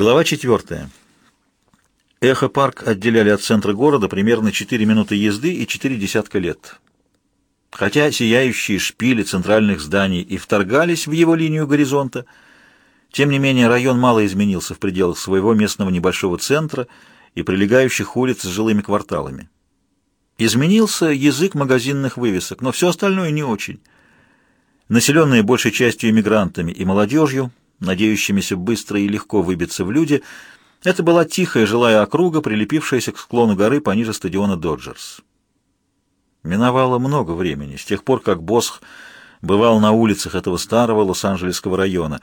Глава четвертая. Эхо-парк отделяли от центра города примерно 4 минуты езды и 4 десятка лет. Хотя сияющие шпили центральных зданий и вторгались в его линию горизонта, тем не менее район мало изменился в пределах своего местного небольшого центра и прилегающих улиц с жилыми кварталами. Изменился язык магазинных вывесок, но все остальное не очень. Населенные большей частью иммигрантами и молодежью, надеющимися быстро и легко выбиться в люди – это была тихая жилая округа, прилепившаяся к склону горы пониже стадиона «Доджерс». Миновало много времени, с тех пор, как Босх бывал на улицах этого старого Лос-Анджелесского района.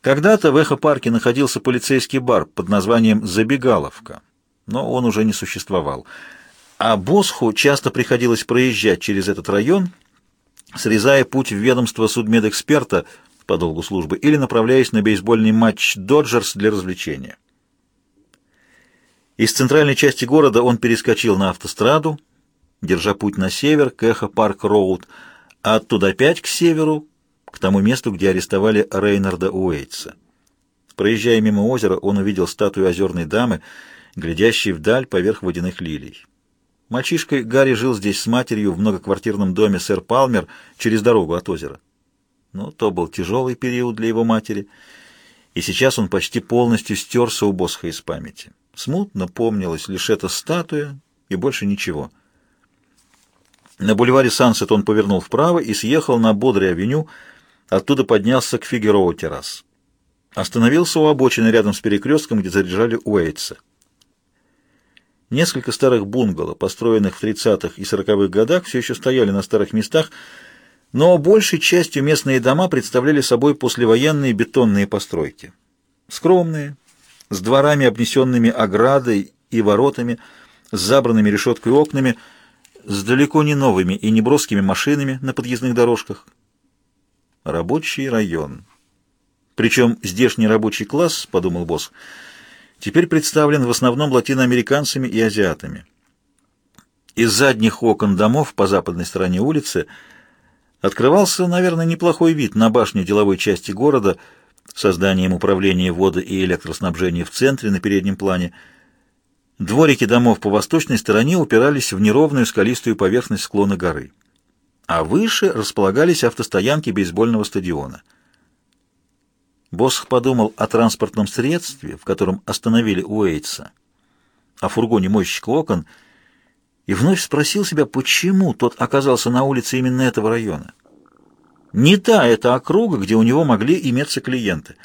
Когда-то в Эхо-парке находился полицейский бар под названием «Забегаловка», но он уже не существовал. А Босху часто приходилось проезжать через этот район, срезая путь в ведомство судмедэксперта по долгу службы или направляясь на бейсбольный матч «Доджерс» для развлечения. Из центральной части города он перескочил на автостраду, держа путь на север, к Эхо-Парк-Роуд, а оттуда опять к северу, к тому месту, где арестовали Рейнарда Уэйтса. Проезжая мимо озера, он увидел статую озерной дамы, глядящей вдаль поверх водяных лилий. Мальчишкой Гарри жил здесь с матерью в многоквартирном доме сэр Палмер через дорогу от озера. Но то был тяжелый период для его матери, и сейчас он почти полностью стерся у Босха из памяти. Смутно помнилась лишь эта статуя и больше ничего. На бульваре Сансет он повернул вправо и съехал на Бодрый авеню, оттуда поднялся к Фигероу террас. Остановился у обочины рядом с перекрестком, где заряжали Уэйтса. Несколько старых бунгало, построенных в 30-х и 40-х годах, все еще стояли на старых местах, но большей частью местные дома представляли собой послевоенные бетонные постройки. Скромные, с дворами, обнесенными оградой и воротами, с забранными решеткой окнами, с далеко не новыми и неброскими машинами на подъездных дорожках. Рабочий район. Причем здешний рабочий класс, подумал босс, теперь представлен в основном латиноамериканцами и азиатами. Из задних окон домов по западной стороне улицы открывался, наверное, неплохой вид на башню деловой части города – созданием управления воды и электроснабжения в центре на переднем плане. Дворики домов по восточной стороне упирались в неровную скалистую поверхность склона горы. А выше располагались автостоянки бейсбольного стадиона. Босх подумал о транспортном средстве, в котором остановили Уэйтса, о фургоне мойщика окон, и вновь спросил себя, почему тот оказался на улице именно этого района. Не та эта округа, где у него могли иметься клиенты.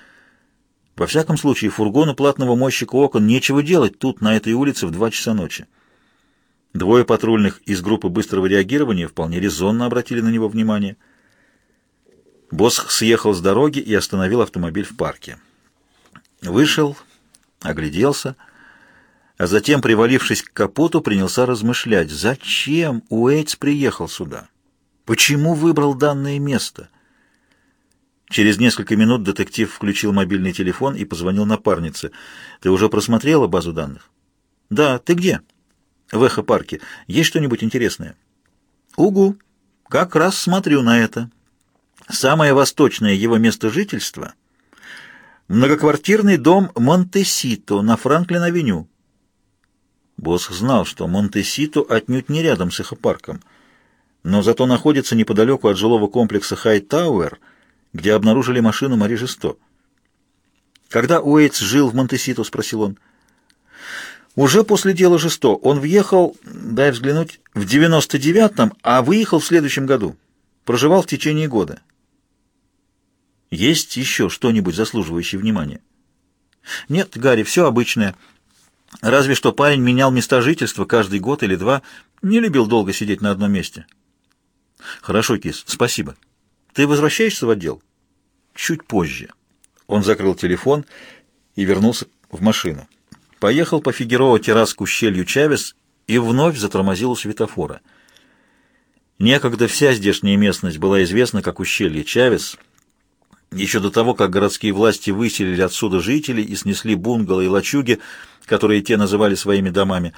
Во всяком случае, фургону платного мойщика окон нечего делать тут, на этой улице, в два часа ночи. Двое патрульных из группы быстрого реагирования вполне резонно обратили на него внимание. Босх съехал с дороги и остановил автомобиль в парке. Вышел, огляделся, а затем, привалившись к капоту, принялся размышлять, зачем Уэйтс приехал сюда. Почему выбрал данное место? Через несколько минут детектив включил мобильный телефон и позвонил напарнице. «Ты уже просмотрела базу данных?» «Да. Ты где?» «В Эхо-парке. Есть что-нибудь интересное?» «Угу. Как раз смотрю на это. Самое восточное его место жительства — многоквартирный дом Монтесито на Франклин-авеню». Босс знал, что Монтесито отнюдь не рядом с Эхо-парком — но зато находится неподалеку от жилого комплекса Хай-Тауэр, где обнаружили машину Мари Жесто. «Когда Уэйтс жил в Монтесито?» — спросил он. «Уже после дела Жесто. Он въехал, дай взглянуть, в 99-м, а выехал в следующем году. Проживал в течение года». «Есть еще что-нибудь заслуживающее внимания?» «Нет, Гарри, все обычное. Разве что парень менял места жительства каждый год или два, не любил долго сидеть на одном месте». Хорошо, Кис, спасибо. Ты возвращаешься в отдел? Чуть позже. Он закрыл телефон и вернулся в машину. Поехал по Фигероа террас к ущелью Чавес и вновь затормозил у светофора. Некогда вся здешняя местность была известна как ущелье Чавес. Еще до того, как городские власти выселили отсюда жителей и снесли бунгало и лачуги, которые те называли своими домами,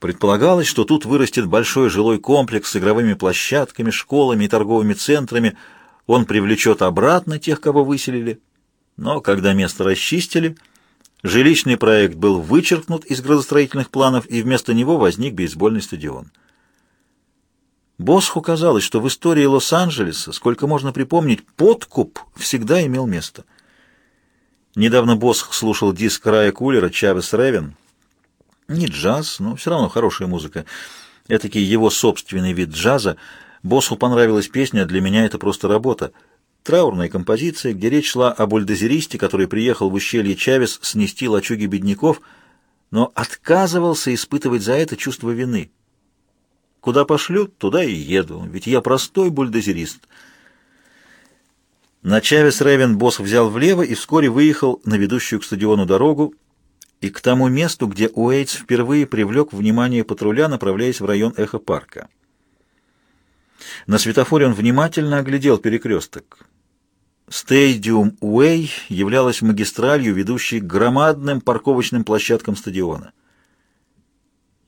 Предполагалось, что тут вырастет большой жилой комплекс с игровыми площадками, школами и торговыми центрами. Он привлечет обратно тех, кого выселили. Но когда место расчистили, Жилищный проект был вычеркнут из градостроительных планов, и вместо него возник бейсбольный стадион. Босху казалось, что в истории Лос-Анджелеса, сколько можно припомнить, подкуп всегда имел место. Недавно Босх слушал диск Рая Кулера «Чавес Ревен». Не джаз, но все равно хорошая музыка. Этакий его собственный вид джаза. Босху понравилась песня «Для меня это просто работа». Траурная композиция, где речь шла о бульдозеристе, который приехал в ущелье Чавес снести лачуги бедняков, но отказывался испытывать за это чувство вины. Куда пошлют, туда и еду, ведь я простой бульдозерист. На Чавес Ревен босс взял влево и вскоре выехал на ведущую к стадиону дорогу и к тому месту, где Уэйтс впервые привлек внимание патруля, направляясь в район Эхо-парка. На светофоре он внимательно оглядел перекресток. Стадиум Уэй являлась магистралью, ведущей к громадным парковочным площадкам стадиона.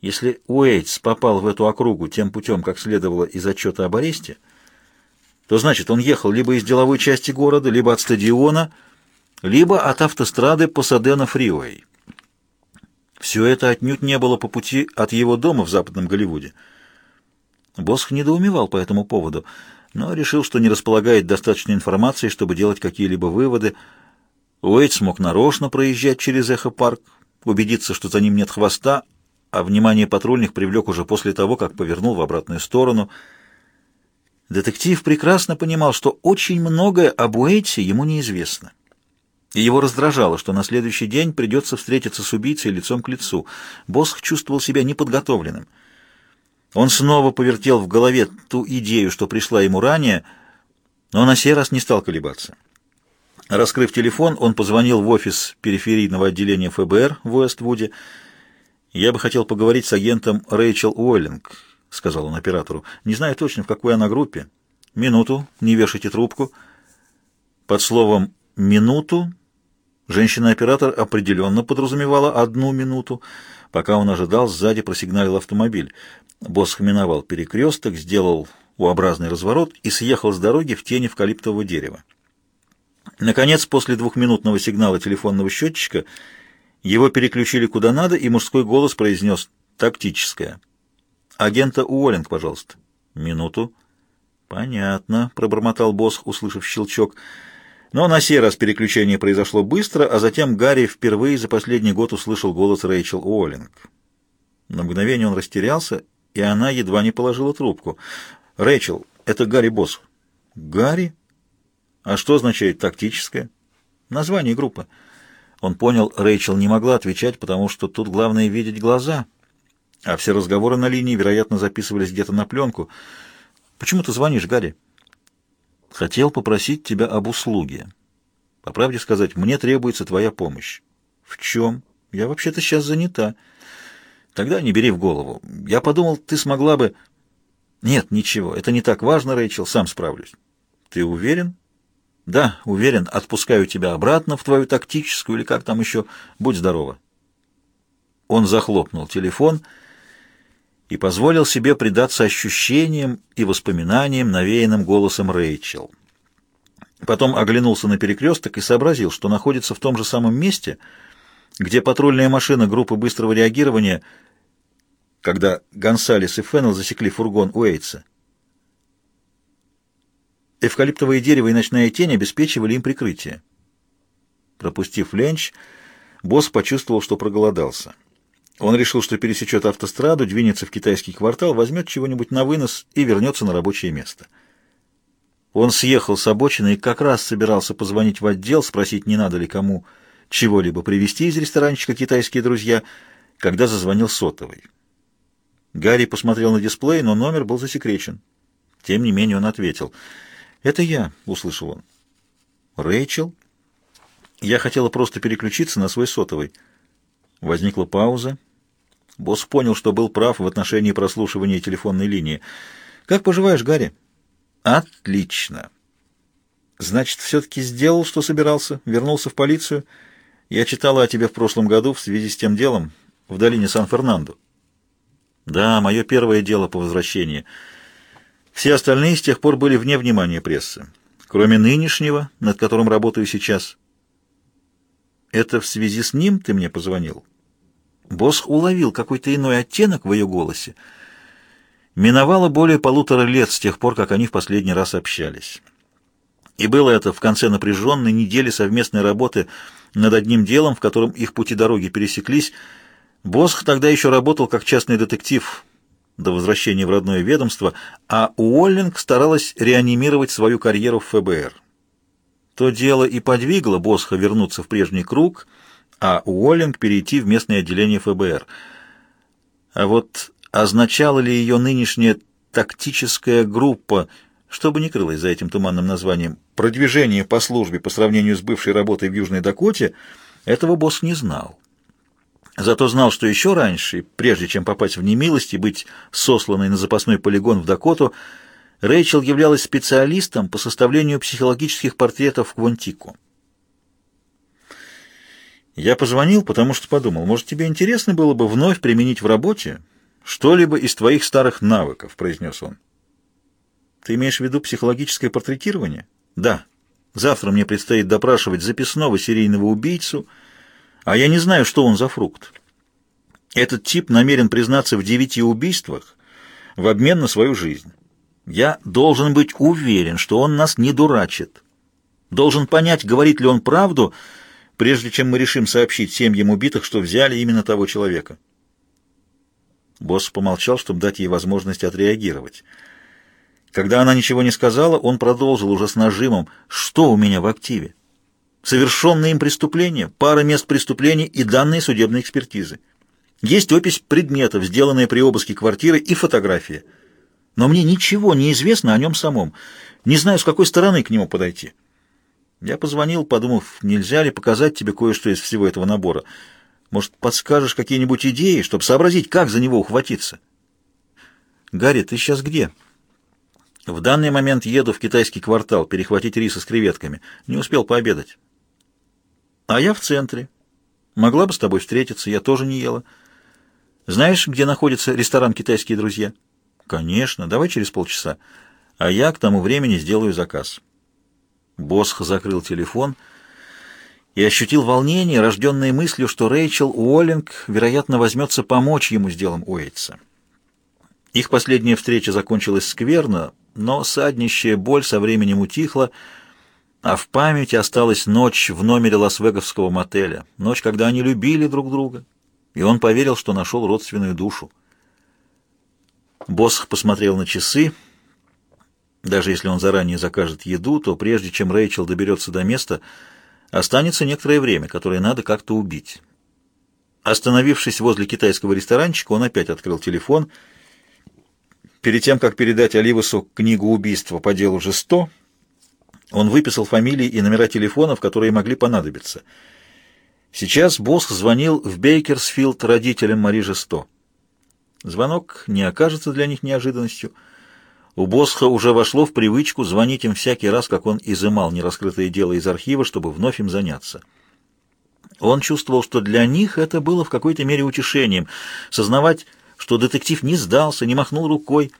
Если Уэйтс попал в эту округу тем путем, как следовало из отчета об аресте, то значит, он ехал либо из деловой части города, либо от стадиона, либо от автострады Пасадена Фривей. Все это отнюдь не было по пути от его дома в Западном Голливуде. Босх недоумевал по этому поводу, но решил, что не располагает достаточной информации, чтобы делать какие-либо выводы. Уэйтс мог нарочно проезжать через Эхо-парк, убедиться, что за ним нет хвоста, а внимание патрульных привлек уже после того, как повернул в обратную сторону. Детектив прекрасно понимал, что очень многое об Уэйтсе ему неизвестно. И его раздражало, что на следующий день придется встретиться с убийцей лицом к лицу. Босх чувствовал себя неподготовленным. Он снова повертел в голове ту идею, что пришла ему ранее, но на сей раз не стал колебаться. Раскрыв телефон, он позвонил в офис периферийного отделения ФБР в Уэствуде, «Я бы хотел поговорить с агентом Рэйчел Уоллинг», — сказал он оператору. «Не знаю точно, в какой она группе. Минуту, не вешайте трубку». Под словом «минуту» женщина-оператор определенно подразумевала одну минуту. Пока он ожидал, сзади просигналил автомобиль. Босс миновал перекресток, сделал U-образный разворот и съехал с дороги в тени эвкалиптового дерева. Наконец, после двухминутного сигнала телефонного счетчика, его переключили куда надо, и мужской голос произнес «тактическое». «Агента Уоллинг, пожалуйста». «Минуту». «Понятно», — пробормотал босс, услышав щелчок. Но на сей раз переключение произошло быстро, а затем Гарри впервые за последний год услышал голос Рэйчел Уоллинг. На мгновение он растерялся, и она едва не положила трубку. «Рэйчел, это Гарри Босс». «Гарри? А что означает «тактическое»?» «Название группы». Он понял, Рэйчел не могла отвечать, потому что тут главное видеть глаза, а все разговоры на линии, вероятно, записывались где-то на пленку. «Почему ты звонишь, Гарри?» «Хотел попросить тебя об услуге. По правде сказать, мне требуется твоя помощь». «В чем? Я вообще-то сейчас занята». «Тогда не бери в голову. Я подумал, ты смогла бы...» «Нет, ничего, это не так важно, Рэйчел, сам справлюсь». «Ты уверен?» Да, уверен, отпускаю тебя обратно в твою тактическую или как там еще. Будь здорова. Он захлопнул телефон и позволил себе предаться ощущениям и воспоминаниям, навеянным голосом Рэйчел. Потом оглянулся на перекресток и сообразил, что находится в том же самом месте, где патрульная машина группы быстрого реагирования, когда Гонсалес и Феннел засекли фургон Уэйтса. Эвкалиптовое дерево и ночная тень обеспечивали им прикрытие. Пропустив ленч, босс почувствовал, что проголодался. Он решил, что пересечет автостраду, двинется в китайский квартал, возьмет чего-нибудь на вынос и вернется на рабочее место. Он съехал с обочины и как раз собирался позвонить в отдел, спросить, не надо ли кому чего-либо привезти из ресторанчика «Китайские друзья», когда зазвонил сотовый. Гарри посмотрел на дисплей, но номер был засекречен. Тем не менее он ответил — «Это я», — услышал он. «Рэйчел?» Я хотела просто переключиться на свой сотовый. Возникла пауза. Босс понял, что был прав в отношении прослушивания телефонной линии. «Как поживаешь, Гарри?» «Отлично!» «Значит, все-таки сделал, что собирался? Вернулся в полицию? Я читала о тебе в прошлом году в связи с тем делом в долине Сан-Фернандо». «Да, мое первое дело по возвращении». Все остальные с тех пор были вне внимания прессы, кроме нынешнего, над которым работаю сейчас. Это в связи с ним ты мне позвонил? Босх уловил какой-то иной оттенок в ее голосе. Миновало более полутора лет с тех пор, как они в последний раз общались. И было это в конце напряженной недели совместной работы над одним делом, в котором их пути дороги пересеклись. Босх тогда еще работал как частный детектив до возвращения в родное ведомство, а Уоллинг старалась реанимировать свою карьеру в ФБР. То дело и подвигло Босха вернуться в прежний круг, а Уоллинг перейти в местное отделение ФБР. А вот означала ли ее нынешняя тактическая группа, что бы ни крылось за этим туманным названием, продвижение по службе по сравнению с бывшей работой в Южной Дакоте, этого босс не знал. Зато знал, что еще раньше, прежде чем попасть в немилость и быть сосланной на запасной полигон в Дакоту, Рэйчел являлась специалистом по составлению психологических портретов Квантику. Я позвонил, потому что подумал, может, тебе интересно было бы вновь применить в работе что-либо из твоих старых навыков, произнес он. Ты имеешь в виду психологическое портретирование? Да. Завтра мне предстоит допрашивать записного серийного убийцу, а я не знаю, что он за фрукт. Этот тип намерен признаться в девяти убийствах в обмен на свою жизнь. Я должен быть уверен, что он нас не дурачит. Должен понять, говорит ли он правду, прежде чем мы решим сообщить семьям убитых, что взяли именно того человека. Босс помолчал, чтобы дать ей возможность отреагировать. Когда она ничего не сказала, он продолжил уже с нажимом. «Что у меня в активе? Совершенные им преступления, пара мест преступлений и данные судебной экспертизы. Есть опись предметов, сделанная при обыске квартиры, и фотография. Но мне ничего не известно о нем самом. Не знаю, с какой стороны к нему подойти. Я позвонил, подумав, нельзя ли показать тебе кое-что из всего этого набора. Может, подскажешь какие-нибудь идеи, чтобы сообразить, как за него ухватиться? Гарри, ты сейчас где?» В данный момент еду в китайский квартал перехватить риса с креветками. Не успел пообедать. А я в центре. Могла бы с тобой встретиться, я тоже не ела. Знаешь, где находится ресторан «Китайские друзья»? Конечно, давай через полчаса. А я к тому времени сделаю заказ. Босх закрыл телефон и ощутил волнение, рожденное мыслью, что Рэйчел Уоллинг, вероятно, возьмется помочь ему с делом Уэйтса. Их последняя встреча закончилась скверно, но саднищая боль со временем утихла, а в памяти осталась ночь в номере лас-веговского мотеля, ночь, когда они любили друг друга, и он поверил, что нашел родственную душу. Босх посмотрел на часы. Даже если он заранее закажет еду, то прежде чем Рэйчел доберется до места, останется некоторое время, которое надо как-то убить. Остановившись возле китайского ресторанчика, он опять открыл телефон — Перед тем, как передать Оливасу книгу убийства по делу Жесто, он выписал фамилии и номера телефонов, которые могли понадобиться. Сейчас Босх звонил в Бейкерсфилд родителям Мари Жесто. Звонок не окажется для них неожиданностью. У Босха уже вошло в привычку звонить им всякий раз, как он изымал нераскрытое дело из архива, чтобы вновь им заняться. Он чувствовал, что для них это было в какой-то мере утешением, сознавать, что детектив не сдался, не махнул рукой.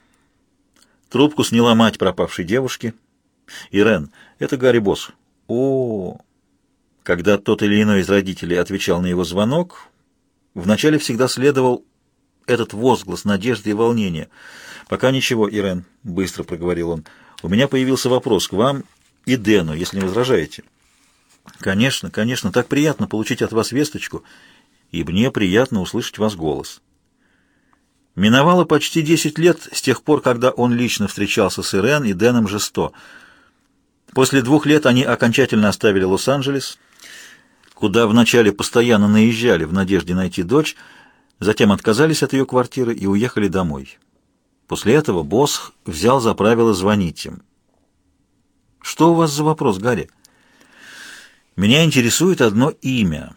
Трубку сняла мать пропавшей девушки. «Ирен, это Гарри Босс». О, Когда тот или иной из родителей отвечал на его звонок, вначале всегда следовал этот возглас надежды и волнения. «Пока ничего, Ирен», — быстро проговорил он. «У меня появился вопрос к вам и Дэну, если не возражаете». «Конечно, конечно, так приятно получить от вас весточку, и мне приятно услышать вас голос». Миновало почти 10 лет с тех пор, когда он лично встречался с Ирен и Дэном Жесто. После двух лет они окончательно оставили Лос-Анджелес, куда вначале постоянно наезжали в надежде найти дочь, затем отказались от ее квартиры и уехали домой. После этого Босх взял за правило звонить им. «Что у вас за вопрос, Гарри?» «Меня интересует одно имя.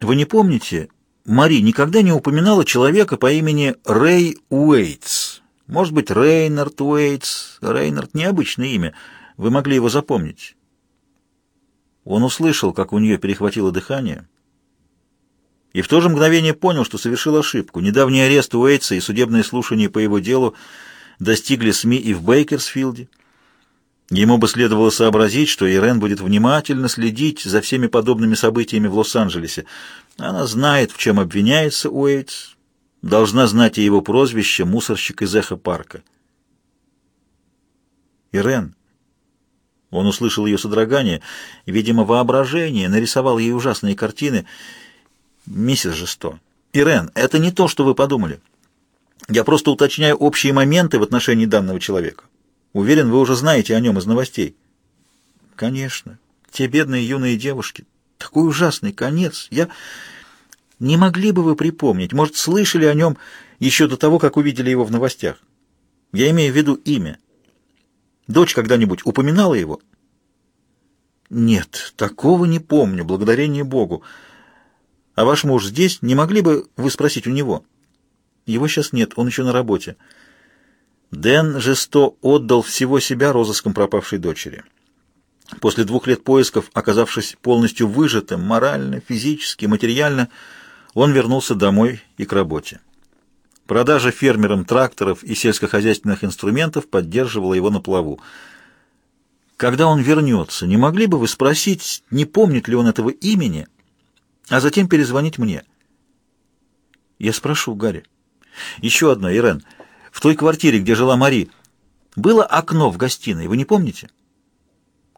Вы не помните, Мари никогда не упоминала человека по имени Рэй Уэйтс. Может быть, Рейнард Уэйтс. Рейнард — необычное имя. Вы могли его запомнить. Он услышал, как у нее перехватило дыхание, и в то же мгновение понял, что совершил ошибку. Недавний арест Уэйтса и судебное слушание по его делу достигли СМИ и в Бейкерсфилде. Ему бы следовало сообразить, что Ирен будет внимательно следить за всеми подобными событиями в Лос-Анджелесе. Она знает, в чем обвиняется Уэйтс, должна знать и его прозвище «мусорщик из эхо-парка». Ирен. Он услышал ее содрогание, видимо, воображение, нарисовал ей ужасные картины. «Миссис Жесто, Ирен, это не то, что вы подумали. Я просто уточняю общие моменты в отношении данного человека. Уверен, вы уже знаете о нем из новостей. Конечно. Те бедные юные девушки. Такой ужасный конец. Я... Не могли бы вы припомнить, может, слышали о нем еще до того, как увидели его в новостях? Я имею в виду имя. Дочь когда-нибудь упоминала его? Нет, такого не помню, благодарение Богу. А ваш муж здесь? Не могли бы вы спросить у него? Его сейчас нет, он еще на работе. Дэн Жесто отдал всего себя розыском пропавшей дочери. После двух лет поисков, оказавшись полностью выжатым морально, физически, материально, он вернулся домой и к работе. Продажа фермерам тракторов и сельскохозяйственных инструментов поддерживала его на плаву. Когда он вернется, не могли бы вы спросить, не помнит ли он этого имени, а затем перезвонить мне? Я спрошу, Гарри. Еще одно, Ирен. В той квартире, где жила Мари, было окно в гостиной, вы не помните?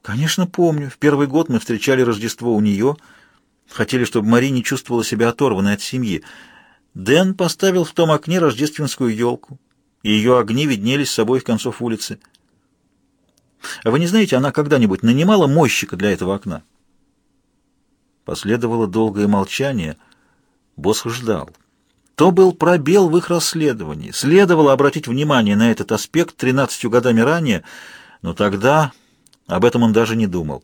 Конечно, помню. В первый год мы встречали Рождество у нее. Хотели, чтобы Мари не чувствовала себя оторванной от семьи. Дэн поставил в том окне рождественскую елку, и ее огни виднелись с обоих концов улицы. А вы не знаете, она когда-нибудь нанимала мойщика для этого окна? Последовало долгое молчание. Босс ждал. То был пробел в их расследовании. Следовало обратить внимание на этот аспект тринадцатью годами ранее, но тогда об этом он даже не думал.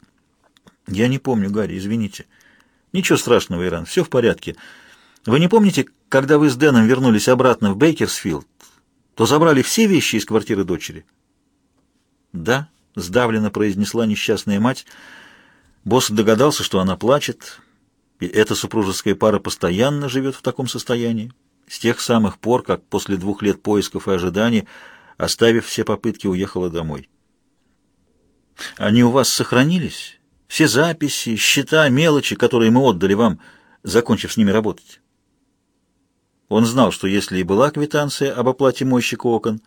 «Я не помню, Гарри, извините». «Ничего страшного, Иран, все в порядке. Вы не помните, когда вы с Дэном вернулись обратно в Бейкерсфилд, то забрали все вещи из квартиры дочери?» «Да», — сдавленно произнесла несчастная мать. Босс догадался, что она плачет, и эта супружеская пара постоянно живет в таком состоянии, с тех самых пор, как после двух лет поисков и ожиданий, оставив все попытки, уехала домой. «Они у вас сохранились? Все записи, счета, мелочи, которые мы отдали вам, закончив с ними работать?» Он знал, что если и была квитанция об оплате мойщика окон,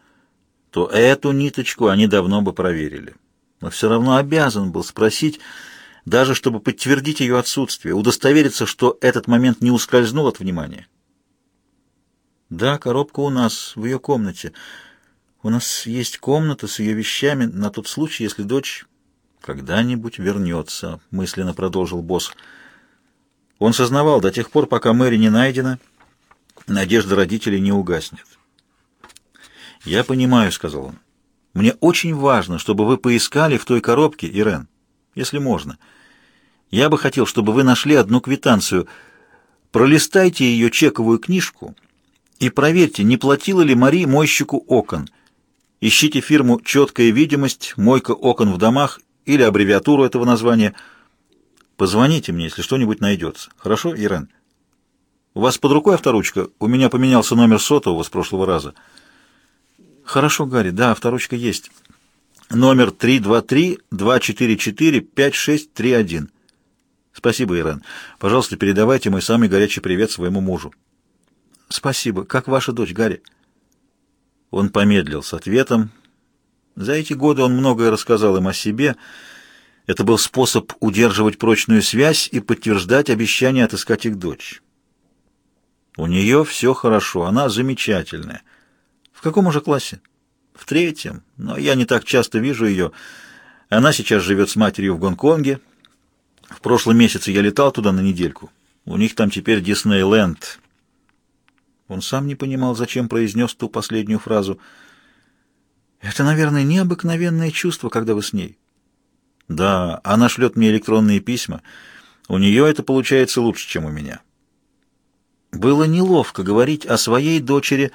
то эту ниточку они давно бы проверили. Но все равно обязан был спросить, даже чтобы подтвердить ее отсутствие, удостовериться, что этот момент не ускользнул от внимания. «Да, коробка у нас, в ее комнате. У нас есть комната с ее вещами на тот случай, если дочь когда-нибудь вернется», — мысленно продолжил босс. Он сознавал до тех пор, пока Мэри не найдена, надежда родителей не угаснет. «Я понимаю», — сказал он. «Мне очень важно, чтобы вы поискали в той коробке, Ирен, если можно». Я бы хотел, чтобы вы нашли одну квитанцию. Пролистайте ее чековую книжку и проверьте, не платила ли Мари мойщику окон. Ищите фирму «Четкая видимость», «Мойка окон в домах» или аббревиатуру этого названия. Позвоните мне, если что-нибудь найдется. Хорошо, Ирен? У вас под рукой авторучка? У меня поменялся номер сотового с прошлого раза. Хорошо, Гарри, да, авторучка есть. Номер 323-244-5631. Спасибо, Ирен. Пожалуйста, передавайте мой самый горячий привет своему мужу. Спасибо. Как ваша дочь, Гарри? Он помедлил с ответом. За эти годы он многое рассказал им о себе. Это был способ удерживать прочную связь и подтверждать обещание отыскать их дочь. У нее все хорошо, она замечательная. В каком уже классе? В третьем, но я не так часто вижу ее. Она сейчас живет с матерью в Гонконге, в прошлом месяце я летал туда на недельку. У них там теперь Диснейленд. Он сам не понимал, зачем произнес ту последнюю фразу. Это, наверное, необыкновенное чувство, когда вы с ней. Да, она шлет мне электронные письма. У нее это получается лучше, чем у меня. Было неловко говорить о своей дочери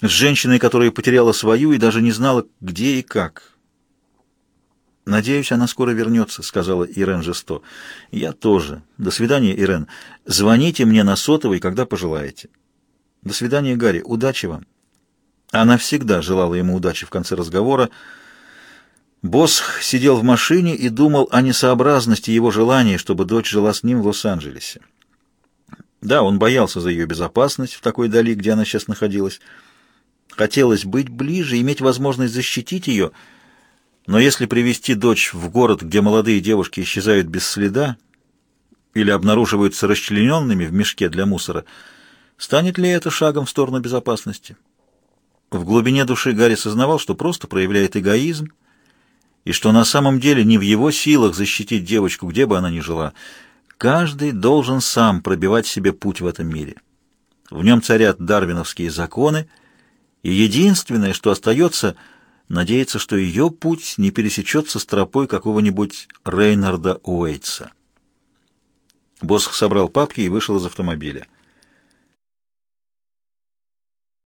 с женщиной, которая потеряла свою и даже не знала, где и как. «Надеюсь, она скоро вернется», — сказала Ирен Жесто. «Я тоже. До свидания, Ирен. Звоните мне на сотовый, когда пожелаете». «До свидания, Гарри. Удачи вам». Она всегда желала ему удачи в конце разговора. Босх сидел в машине и думал о несообразности его желания, чтобы дочь жила с ним в Лос-Анджелесе. Да, он боялся за ее безопасность в такой дали, где она сейчас находилась. Хотелось быть ближе, иметь возможность защитить ее, но если привести дочь в город, где молодые девушки исчезают без следа или обнаруживаются расчлененными в мешке для мусора, станет ли это шагом в сторону безопасности? В глубине души Гарри сознавал, что просто проявляет эгоизм, и что на самом деле не в его силах защитить девочку, где бы она ни жила. Каждый должен сам пробивать себе путь в этом мире. В нем царят дарвиновские законы, и единственное, что остается, надеяться, что ее путь не пересечется с тропой какого-нибудь Рейнарда Уэйтса. Босх собрал папки и вышел из автомобиля.